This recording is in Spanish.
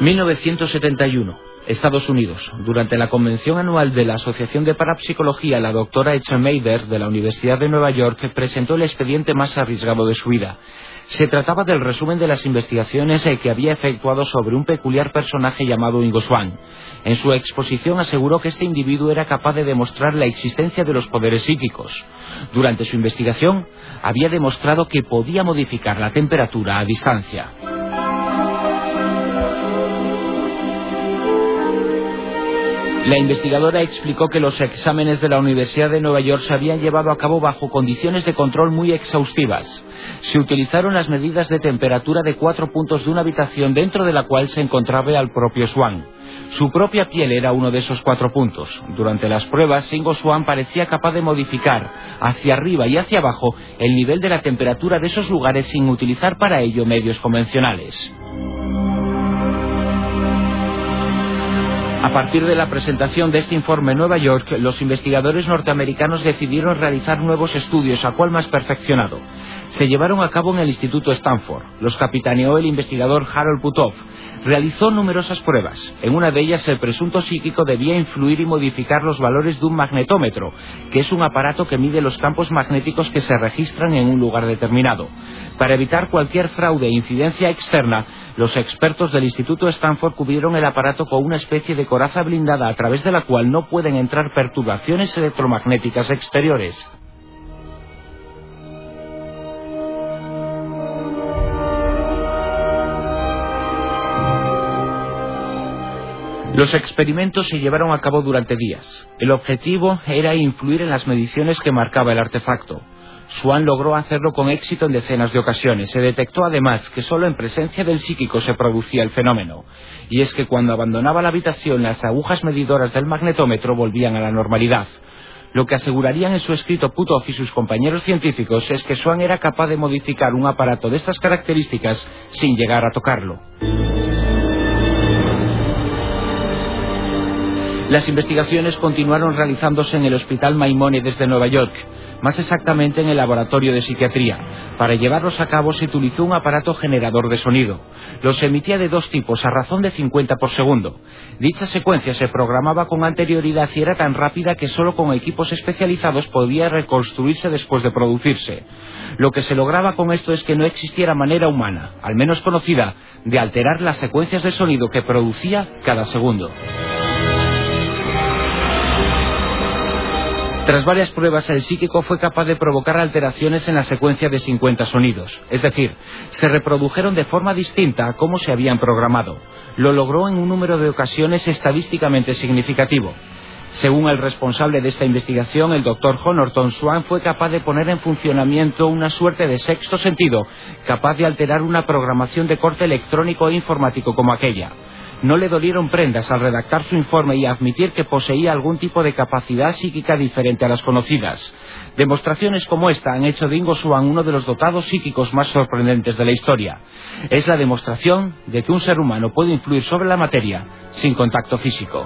...1971... Estados Unidos. Durante la convención anual de la Asociación de Parapsicología, la doctora Meider de la Universidad de Nueva York presentó el expediente más arriesgado de su vida. Se trataba del resumen de las investigaciones que había efectuado sobre un peculiar personaje llamado Ingo Swan. En su exposición aseguró que este individuo era capaz de demostrar la existencia de los poderes psíquicos. Durante su investigación, había demostrado que podía modificar la temperatura a distancia. La investigadora explicó que los exámenes de la Universidad de Nueva York se habían llevado a cabo bajo condiciones de control muy exhaustivas. Se utilizaron las medidas de temperatura de cuatro puntos de una habitación dentro de la cual se encontraba el propio Swan. Su propia piel era uno de esos cuatro puntos. Durante las pruebas, Singo Swan parecía capaz de modificar hacia arriba y hacia abajo el nivel de la temperatura de esos lugares sin utilizar para ello medios convencionales. A partir de la presentación de este informe en Nueva York, los investigadores norteamericanos decidieron realizar nuevos estudios, a cual más perfeccionado. Se llevaron a cabo en el Instituto Stanford. Los capitaneó el investigador Harold Putov. Realizó numerosas pruebas. En una de ellas, el presunto psíquico debía influir y modificar los valores de un magnetómetro, que es un aparato que mide los campos magnéticos que se registran en un lugar determinado. Para evitar cualquier fraude e incidencia externa, los expertos del Instituto Stanford cubrieron el aparato con una especie de coraza blindada a través de la cual no pueden entrar perturbaciones electromagnéticas exteriores. Los experimentos se llevaron a cabo durante días. El objetivo era influir en las mediciones que marcaba el artefacto. Swan logró hacerlo con éxito en decenas de ocasiones. Se detectó además que solo en presencia del psíquico se producía el fenómeno. Y es que cuando abandonaba la habitación las agujas medidoras del magnetómetro volvían a la normalidad. Lo que asegurarían en su escrito Puthoff y sus compañeros científicos es que Swan era capaz de modificar un aparato de estas características sin llegar a tocarlo. Las investigaciones continuaron realizándose en el Hospital Maimónides de Nueva York, más exactamente en el laboratorio de psiquiatría. Para llevarlos a cabo se utilizó un aparato generador de sonido. Los emitía de dos tipos a razón de 50 por segundo. Dicha secuencia se programaba con anterioridad y era tan rápida que solo con equipos especializados podía reconstruirse después de producirse. Lo que se lograba con esto es que no existiera manera humana, al menos conocida, de alterar las secuencias de sonido que producía cada segundo. Tras varias pruebas, el psíquico fue capaz de provocar alteraciones en la secuencia de 50 sonidos. Es decir, se reprodujeron de forma distinta a cómo se habían programado. Lo logró en un número de ocasiones estadísticamente significativo. Según el responsable de esta investigación, el doctor Honorton Swan fue capaz de poner en funcionamiento una suerte de sexto sentido, capaz de alterar una programación de corte electrónico e informático como aquella no le dolieron prendas al redactar su informe y admitir que poseía algún tipo de capacidad psíquica diferente a las conocidas. Demostraciones como esta han hecho de Ingo Swan uno de los dotados psíquicos más sorprendentes de la historia. Es la demostración de que un ser humano puede influir sobre la materia sin contacto físico.